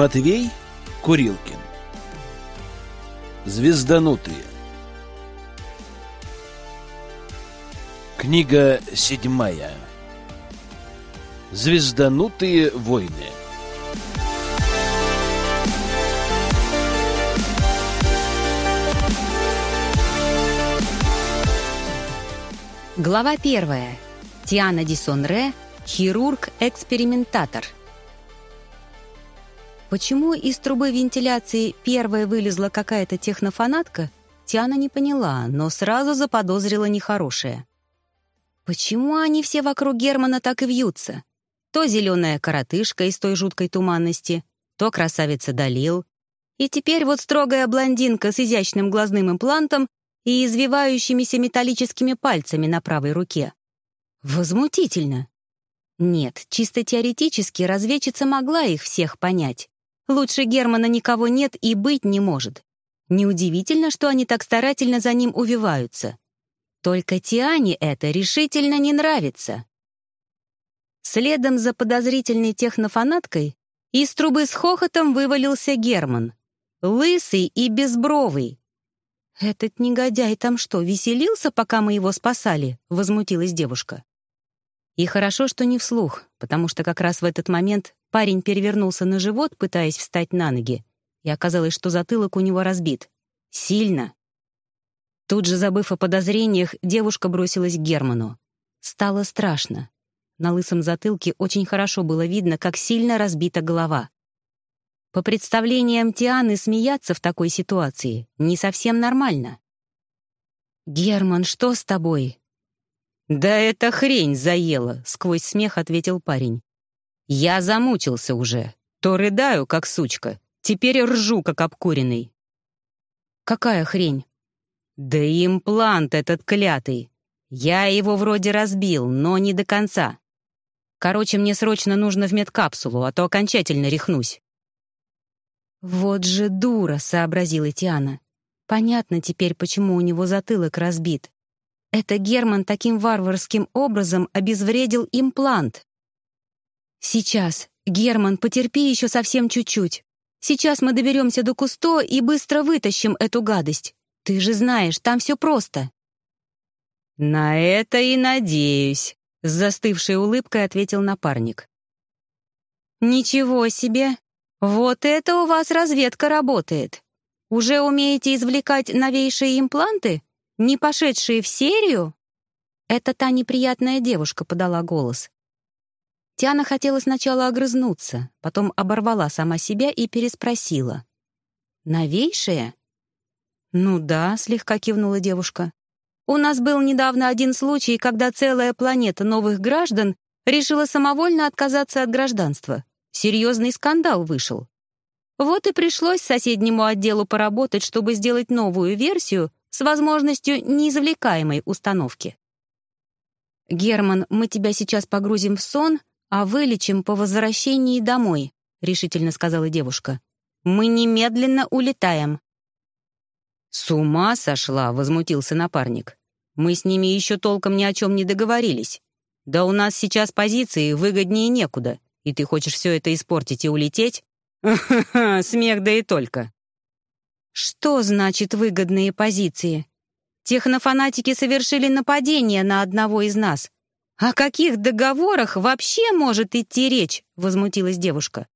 Матвей Курилкин Звезданутые Книга седьмая Звезданутые войны Глава первая. Тиана Дисонре, хирург-экспериментатор. Почему из трубы вентиляции первая вылезла какая-то технофанатка, Тиана не поняла, но сразу заподозрила нехорошее. Почему они все вокруг Германа так и вьются? То зеленая коротышка из той жуткой туманности, то красавица Далил, и теперь вот строгая блондинка с изящным глазным имплантом и извивающимися металлическими пальцами на правой руке. Возмутительно. Нет, чисто теоретически разведчица могла их всех понять. Лучше Германа никого нет и быть не может. Неудивительно, что они так старательно за ним увиваются. Только Тиане это решительно не нравится. Следом за подозрительной технофанаткой из трубы с хохотом вывалился Герман. Лысый и безбровый, «Этот негодяй там что, веселился, пока мы его спасали?» — возмутилась девушка. И хорошо, что не вслух, потому что как раз в этот момент парень перевернулся на живот, пытаясь встать на ноги, и оказалось, что затылок у него разбит. Сильно. Тут же, забыв о подозрениях, девушка бросилась к Герману. Стало страшно. На лысом затылке очень хорошо было видно, как сильно разбита голова. По представлениям Тианы, смеяться в такой ситуации не совсем нормально. «Герман, что с тобой?» «Да эта хрень заела», — сквозь смех ответил парень. «Я замучился уже. То рыдаю, как сучка, теперь ржу, как обкуренный». «Какая хрень?» «Да имплант этот клятый. Я его вроде разбил, но не до конца. Короче, мне срочно нужно в медкапсулу, а то окончательно рехнусь». «Вот же дура!» — сообразила Тиана. «Понятно теперь, почему у него затылок разбит. Это Герман таким варварским образом обезвредил имплант». «Сейчас. Герман, потерпи еще совсем чуть-чуть. Сейчас мы доберемся до Кусто и быстро вытащим эту гадость. Ты же знаешь, там все просто». «На это и надеюсь», — с застывшей улыбкой ответил напарник. «Ничего себе! «Вот это у вас разведка работает. Уже умеете извлекать новейшие импланты, не пошедшие в серию?» Это та неприятная девушка подала голос. Тиана хотела сначала огрызнуться, потом оборвала сама себя и переспросила. «Новейшие?» «Ну да», — слегка кивнула девушка. «У нас был недавно один случай, когда целая планета новых граждан решила самовольно отказаться от гражданства. Серьезный скандал вышел. Вот и пришлось соседнему отделу поработать, чтобы сделать новую версию с возможностью неизвлекаемой установки. «Герман, мы тебя сейчас погрузим в сон, а вылечим по возвращении домой», — решительно сказала девушка. «Мы немедленно улетаем». «С ума сошла!» — возмутился напарник. «Мы с ними еще толком ни о чем не договорились. Да у нас сейчас позиции выгоднее некуда. И ты хочешь все это испортить и улететь? Смех да и только. Что значит выгодные позиции? Технофанатики совершили нападение на одного из нас. О каких договорах вообще может идти речь? Возмутилась девушка.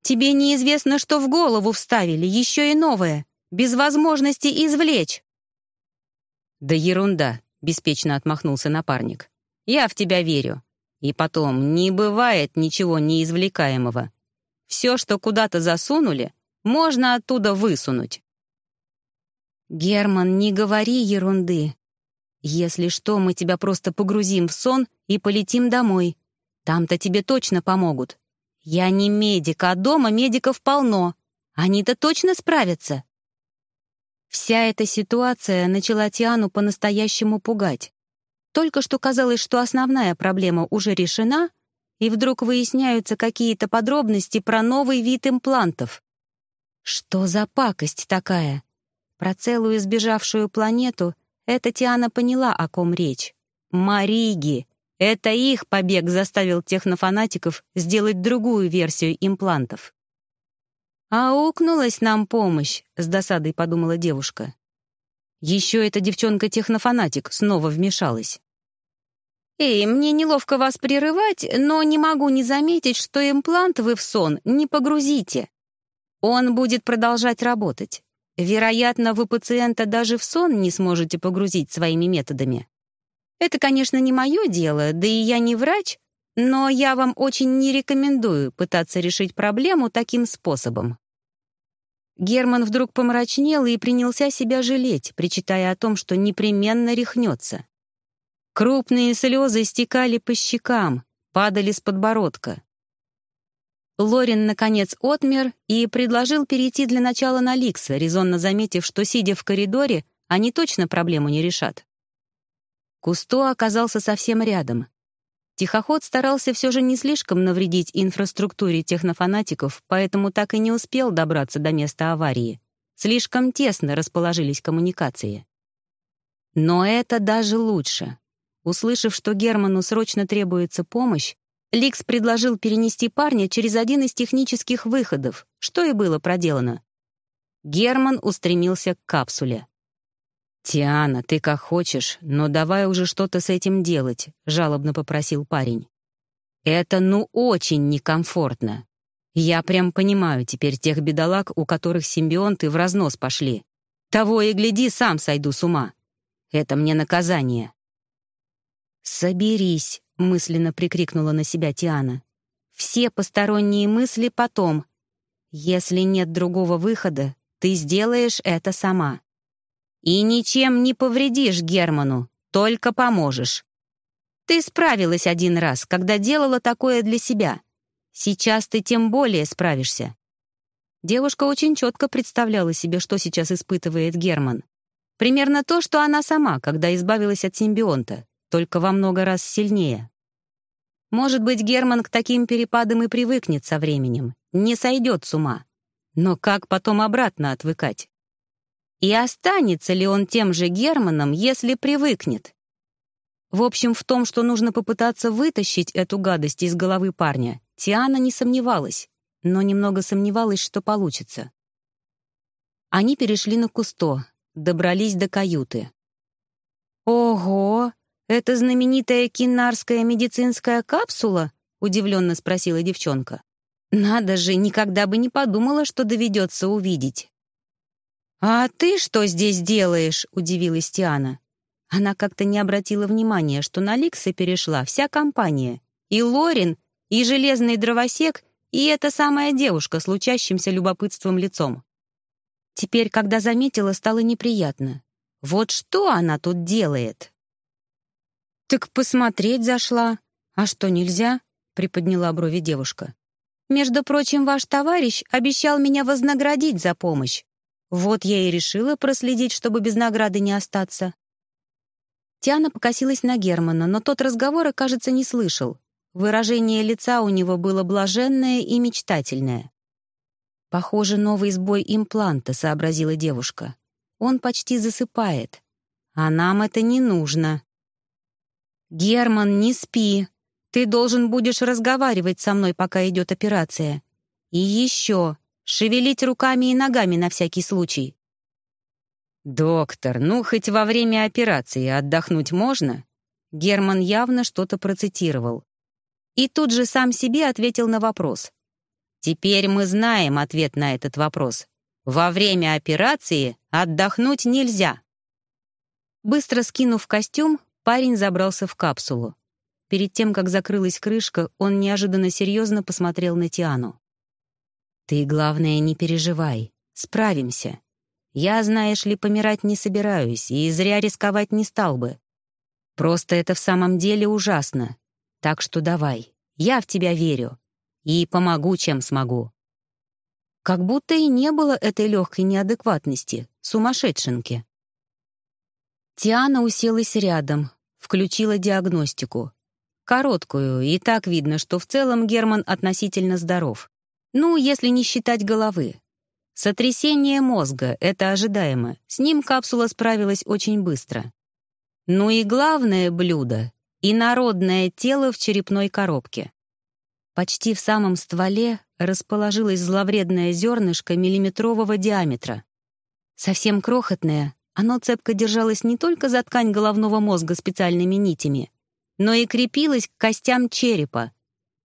Тебе неизвестно, что в голову вставили, еще и новое, без возможности извлечь. Да ерунда, беспечно отмахнулся напарник. Я в тебя верю. И потом, не бывает ничего неизвлекаемого. Все, что куда-то засунули, можно оттуда высунуть. «Герман, не говори ерунды. Если что, мы тебя просто погрузим в сон и полетим домой. Там-то тебе точно помогут. Я не медик, а дома медиков полно. Они-то точно справятся». Вся эта ситуация начала Тиану по-настоящему пугать. Только что казалось, что основная проблема уже решена, и вдруг выясняются какие-то подробности про новый вид имплантов. Что за пакость такая? Про целую сбежавшую планету эта Тиана поняла, о ком речь. Мариги. Это их побег заставил технофанатиков сделать другую версию имплантов. «Аукнулась нам помощь», — с досадой подумала девушка. Еще эта девчонка-технофанатик снова вмешалась. «Эй, мне неловко вас прерывать, но не могу не заметить, что имплант вы в сон не погрузите. Он будет продолжать работать. Вероятно, вы пациента даже в сон не сможете погрузить своими методами. Это, конечно, не мое дело, да и я не врач, но я вам очень не рекомендую пытаться решить проблему таким способом». Герман вдруг помрачнел и принялся себя жалеть, причитая о том, что непременно рехнется. Крупные слезы стекали по щекам, падали с подбородка. Лорин, наконец, отмер и предложил перейти для начала на Ликса, резонно заметив, что, сидя в коридоре, они точно проблему не решат. Кусто оказался совсем рядом. Тихоход старался все же не слишком навредить инфраструктуре технофанатиков, поэтому так и не успел добраться до места аварии. Слишком тесно расположились коммуникации. Но это даже лучше. Услышав, что Герману срочно требуется помощь, Ликс предложил перенести парня через один из технических выходов, что и было проделано. Герман устремился к капсуле. «Тиана, ты как хочешь, но давай уже что-то с этим делать», — жалобно попросил парень. «Это ну очень некомфортно. Я прям понимаю теперь тех бедолаг, у которых симбионты в разнос пошли. Того и гляди, сам сойду с ума. Это мне наказание». «Соберись», — мысленно прикрикнула на себя Тиана. «Все посторонние мысли потом. Если нет другого выхода, ты сделаешь это сама». И ничем не повредишь Герману, только поможешь. Ты справилась один раз, когда делала такое для себя. Сейчас ты тем более справишься. Девушка очень четко представляла себе, что сейчас испытывает Герман. Примерно то, что она сама, когда избавилась от симбионта, только во много раз сильнее. Может быть, Герман к таким перепадам и привыкнет со временем, не сойдет с ума. Но как потом обратно отвыкать? И останется ли он тем же Германом, если привыкнет? В общем, в том, что нужно попытаться вытащить эту гадость из головы парня, Тиана не сомневалась, но немного сомневалась, что получится. Они перешли на Кусто, добрались до каюты. «Ого! Это знаменитая кинарская медицинская капсула?» — удивленно спросила девчонка. «Надо же, никогда бы не подумала, что доведется увидеть». «А ты что здесь делаешь?» — удивилась Тиана. Она как-то не обратила внимания, что на Ликса перешла вся компания. И Лорин, и железный дровосек, и эта самая девушка с лучащимся любопытством лицом. Теперь, когда заметила, стало неприятно. Вот что она тут делает? «Так посмотреть зашла. А что, нельзя?» — приподняла брови девушка. «Между прочим, ваш товарищ обещал меня вознаградить за помощь. Вот я и решила проследить, чтобы без награды не остаться. Тиана покосилась на Германа, но тот разговора, кажется, не слышал. Выражение лица у него было блаженное и мечтательное. «Похоже, новый сбой импланта», — сообразила девушка. «Он почти засыпает. А нам это не нужно». «Герман, не спи. Ты должен будешь разговаривать со мной, пока идет операция. И еще, Шевелить руками и ногами на всякий случай. «Доктор, ну хоть во время операции отдохнуть можно?» Герман явно что-то процитировал. И тут же сам себе ответил на вопрос. «Теперь мы знаем ответ на этот вопрос. Во время операции отдохнуть нельзя». Быстро скинув костюм, парень забрался в капсулу. Перед тем, как закрылась крышка, он неожиданно серьезно посмотрел на Тиану. «Ты, главное, не переживай. Справимся. Я, знаешь ли, помирать не собираюсь и зря рисковать не стал бы. Просто это в самом деле ужасно. Так что давай, я в тебя верю. И помогу, чем смогу». Как будто и не было этой легкой неадекватности, сумасшедшенки. Тиана уселась рядом, включила диагностику. Короткую, и так видно, что в целом Герман относительно здоров. Ну, если не считать головы. Сотрясение мозга — это ожидаемо. С ним капсула справилась очень быстро. Ну и главное блюдо — инородное тело в черепной коробке. Почти в самом стволе расположилось зловредное зернышко миллиметрового диаметра. Совсем крохотное, оно цепко держалось не только за ткань головного мозга специальными нитями, но и крепилось к костям черепа,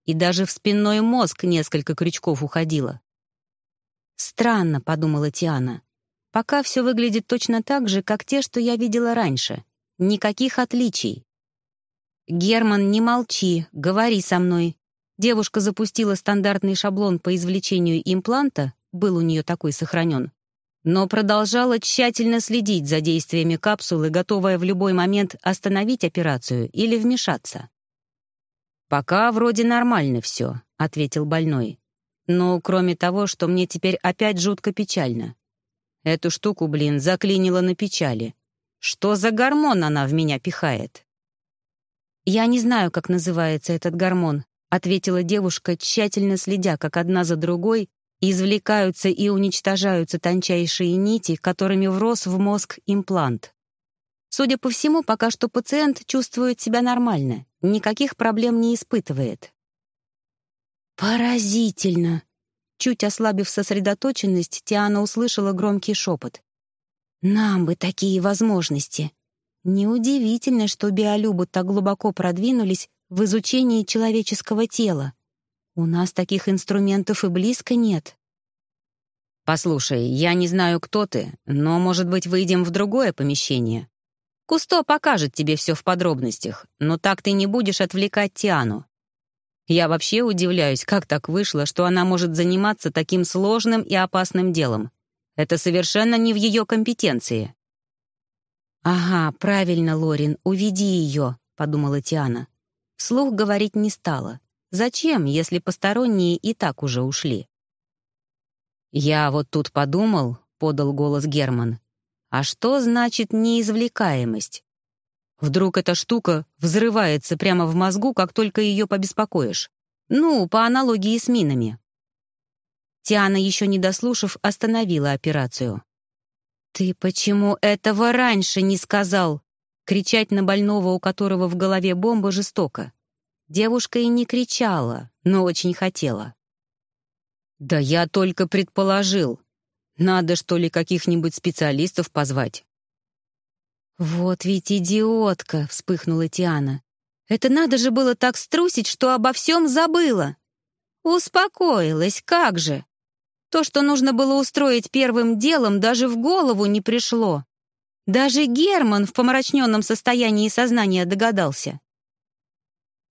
и даже в спинной мозг несколько крючков уходило. «Странно», — подумала Тиана. «Пока все выглядит точно так же, как те, что я видела раньше. Никаких отличий». «Герман, не молчи, говори со мной», Девушка запустила стандартный шаблон по извлечению импланта, был у нее такой сохранен, но продолжала тщательно следить за действиями капсулы, готовая в любой момент остановить операцию или вмешаться. «Пока вроде нормально все», — ответил больной. «Но кроме того, что мне теперь опять жутко печально. Эту штуку, блин, заклинило на печали. Что за гормон она в меня пихает?» «Я не знаю, как называется этот гормон», ответила девушка, тщательно следя, как одна за другой извлекаются и уничтожаются тончайшие нити, которыми врос в мозг имплант. Судя по всему, пока что пациент чувствует себя нормально, никаких проблем не испытывает. «Поразительно!» Чуть ослабив сосредоточенность, Тиана услышала громкий шепот. «Нам бы такие возможности!» Неудивительно, что биолюбы так глубоко продвинулись в изучении человеческого тела. У нас таких инструментов и близко нет. «Послушай, я не знаю, кто ты, но, может быть, выйдем в другое помещение. Кусто покажет тебе все в подробностях, но так ты не будешь отвлекать Тиану. Я вообще удивляюсь, как так вышло, что она может заниматься таким сложным и опасным делом. Это совершенно не в ее компетенции». «Ага, правильно, Лорин, уведи ее», — подумала Тиана. Вслух говорить не стала. Зачем, если посторонние и так уже ушли? «Я вот тут подумал», — подал голос Герман. «А что значит неизвлекаемость? Вдруг эта штука взрывается прямо в мозгу, как только ее побеспокоишь? Ну, по аналогии с минами». Тиана, еще не дослушав, остановила операцию. «Ты почему этого раньше не сказал?» Кричать на больного, у которого в голове бомба, жестоко. Девушка и не кричала, но очень хотела. «Да я только предположил. Надо, что ли, каких-нибудь специалистов позвать?» «Вот ведь идиотка!» — вспыхнула Тиана. «Это надо же было так струсить, что обо всем забыла!» «Успокоилась, как же!» То, что нужно было устроить первым делом, даже в голову не пришло. Даже Герман в помрачненном состоянии сознания догадался.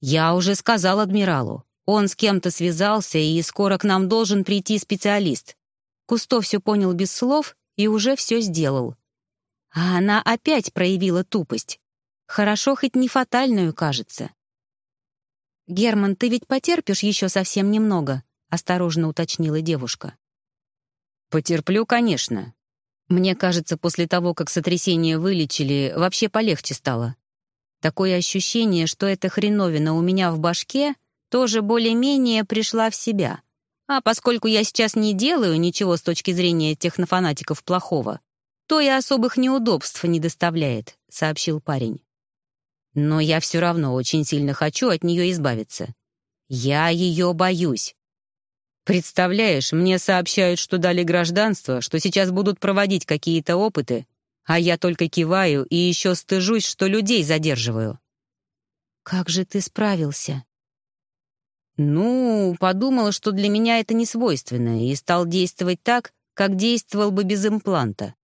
«Я уже сказал адмиралу. Он с кем-то связался, и скоро к нам должен прийти специалист. Кусто все понял без слов и уже все сделал. А она опять проявила тупость. Хорошо, хоть не фатальную, кажется. «Герман, ты ведь потерпишь еще совсем немного», — осторожно уточнила девушка. «Потерплю, конечно. Мне кажется, после того, как сотрясение вылечили, вообще полегче стало. Такое ощущение, что эта хреновина у меня в башке тоже более-менее пришла в себя. А поскольку я сейчас не делаю ничего с точки зрения технофанатиков плохого, то и особых неудобств не доставляет», — сообщил парень. «Но я все равно очень сильно хочу от нее избавиться. Я ее боюсь. Представляешь, мне сообщают, что дали гражданство, что сейчас будут проводить какие-то опыты, а я только киваю и еще стыжусь, что людей задерживаю. Как же ты справился? Ну, подумал, что для меня это не свойственно, и стал действовать так, как действовал бы без импланта.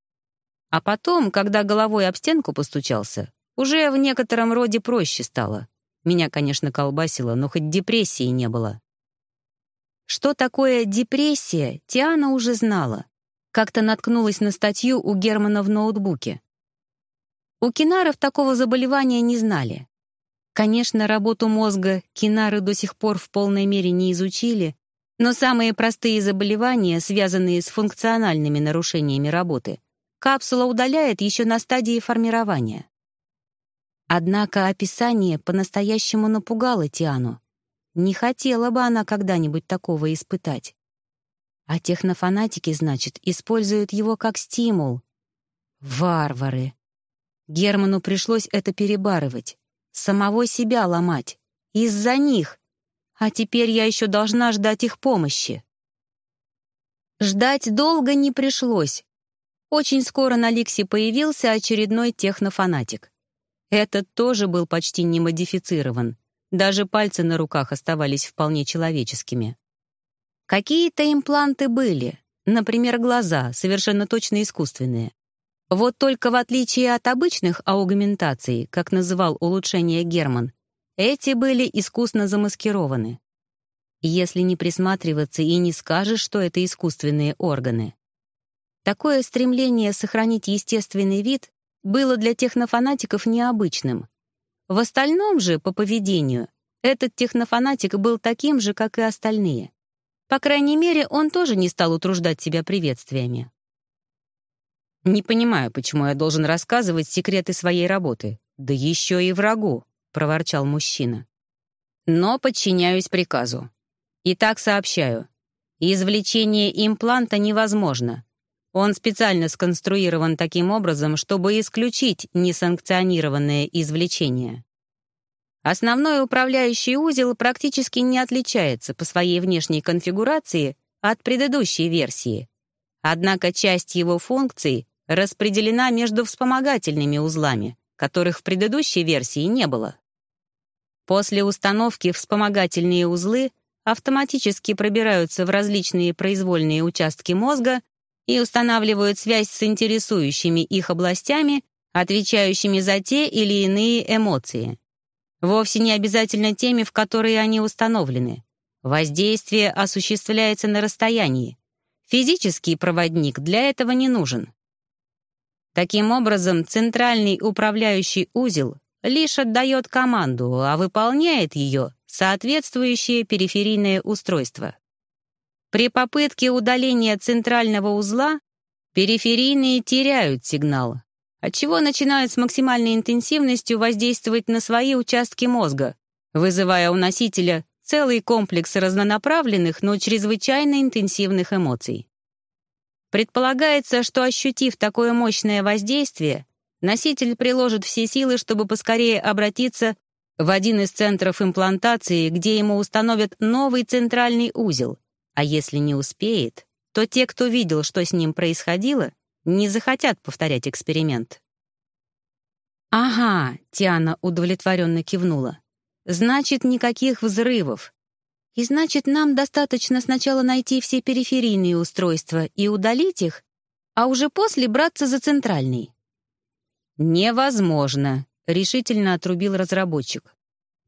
А потом, когда головой об стенку постучался, уже в некотором роде проще стало. Меня, конечно, колбасило, но хоть депрессии не было. Что такое депрессия, Тиана уже знала. Как-то наткнулась на статью у Германа в ноутбуке. У кинаров такого заболевания не знали. Конечно, работу мозга кинары до сих пор в полной мере не изучили, но самые простые заболевания, связанные с функциональными нарушениями работы, капсула удаляет еще на стадии формирования. Однако описание по-настоящему напугало Тиану. Не хотела бы она когда-нибудь такого испытать. А технофанатики, значит, используют его как стимул. Варвары. Герману пришлось это перебарывать. Самого себя ломать. Из-за них. А теперь я еще должна ждать их помощи. Ждать долго не пришлось. Очень скоро на Ликсе появился очередной технофанатик. Этот тоже был почти не модифицирован. Даже пальцы на руках оставались вполне человеческими. Какие-то импланты были, например, глаза, совершенно точно искусственные. Вот только в отличие от обычных аугментаций, как называл улучшение Герман, эти были искусно замаскированы. Если не присматриваться и не скажешь, что это искусственные органы. Такое стремление сохранить естественный вид было для технофанатиков необычным. В остальном же, по поведению, этот технофанатик был таким же, как и остальные. По крайней мере, он тоже не стал утруждать себя приветствиями. «Не понимаю, почему я должен рассказывать секреты своей работы. Да еще и врагу», — проворчал мужчина. «Но подчиняюсь приказу. Итак, сообщаю. Извлечение импланта невозможно. Он специально сконструирован таким образом, чтобы исключить несанкционированное извлечение. Основной управляющий узел практически не отличается по своей внешней конфигурации от предыдущей версии. Однако часть его функций распределена между вспомогательными узлами, которых в предыдущей версии не было. После установки вспомогательные узлы автоматически пробираются в различные произвольные участки мозга и устанавливают связь с интересующими их областями, отвечающими за те или иные эмоции. Вовсе не обязательно теми, в которые они установлены. Воздействие осуществляется на расстоянии. Физический проводник для этого не нужен. Таким образом, центральный управляющий узел лишь отдает команду, а выполняет ее соответствующее периферийное устройство. При попытке удаления центрального узла периферийные теряют сигнал, отчего начинают с максимальной интенсивностью воздействовать на свои участки мозга, вызывая у носителя целый комплекс разнонаправленных, но чрезвычайно интенсивных эмоций. Предполагается, что ощутив такое мощное воздействие, носитель приложит все силы, чтобы поскорее обратиться в один из центров имплантации, где ему установят новый центральный узел — а если не успеет, то те, кто видел, что с ним происходило, не захотят повторять эксперимент. «Ага», — Тиана удовлетворенно кивнула. «Значит, никаких взрывов. И значит, нам достаточно сначала найти все периферийные устройства и удалить их, а уже после браться за центральный». «Невозможно», — решительно отрубил разработчик.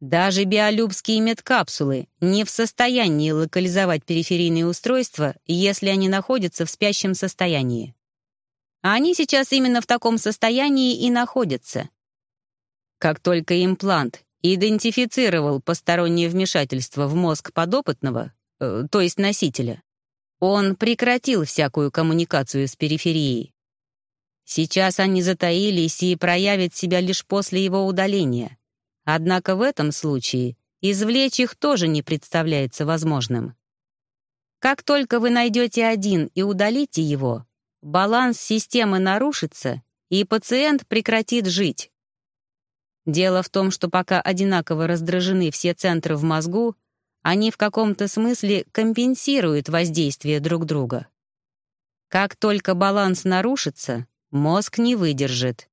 Даже биолюбские медкапсулы не в состоянии локализовать периферийные устройства, если они находятся в спящем состоянии. Они сейчас именно в таком состоянии и находятся. Как только имплант идентифицировал постороннее вмешательство в мозг подопытного, э, то есть носителя, он прекратил всякую коммуникацию с периферией. Сейчас они затаились и проявят себя лишь после его удаления — Однако в этом случае извлечь их тоже не представляется возможным. Как только вы найдете один и удалите его, баланс системы нарушится, и пациент прекратит жить. Дело в том, что пока одинаково раздражены все центры в мозгу, они в каком-то смысле компенсируют воздействие друг друга. Как только баланс нарушится, мозг не выдержит.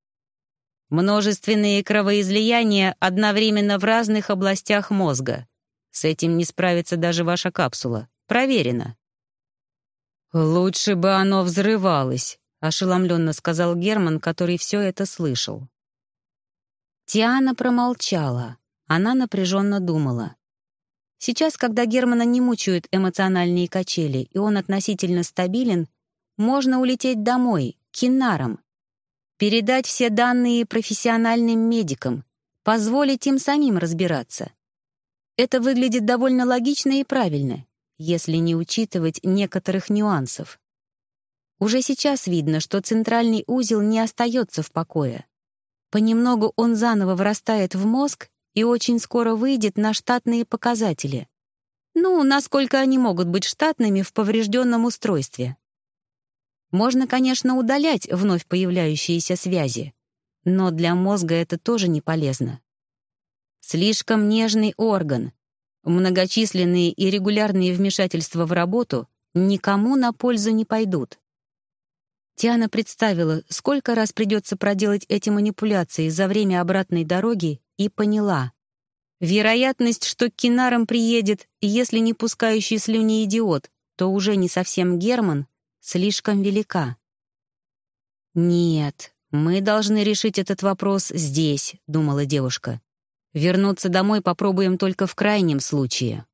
Множественные кровоизлияния одновременно в разных областях мозга. С этим не справится даже ваша капсула. Проверено. «Лучше бы оно взрывалось», — ошеломленно сказал Герман, который все это слышал. Тиана промолчала. Она напряженно думала. Сейчас, когда Германа не мучают эмоциональные качели, и он относительно стабилен, можно улететь домой, к кинарам, передать все данные профессиональным медикам, позволить им самим разбираться. Это выглядит довольно логично и правильно, если не учитывать некоторых нюансов. Уже сейчас видно, что центральный узел не остается в покое. Понемногу он заново врастает в мозг и очень скоро выйдет на штатные показатели. Ну, насколько они могут быть штатными в поврежденном устройстве. Можно, конечно, удалять вновь появляющиеся связи, но для мозга это тоже не полезно. Слишком нежный орган. Многочисленные и регулярные вмешательства в работу никому на пользу не пойдут. Тиана представила, сколько раз придется проделать эти манипуляции за время обратной дороги, и поняла. Вероятность, что к Кинарам приедет, если не пускающий слюни идиот, то уже не совсем Герман, слишком велика. «Нет, мы должны решить этот вопрос здесь», — думала девушка. «Вернуться домой попробуем только в крайнем случае».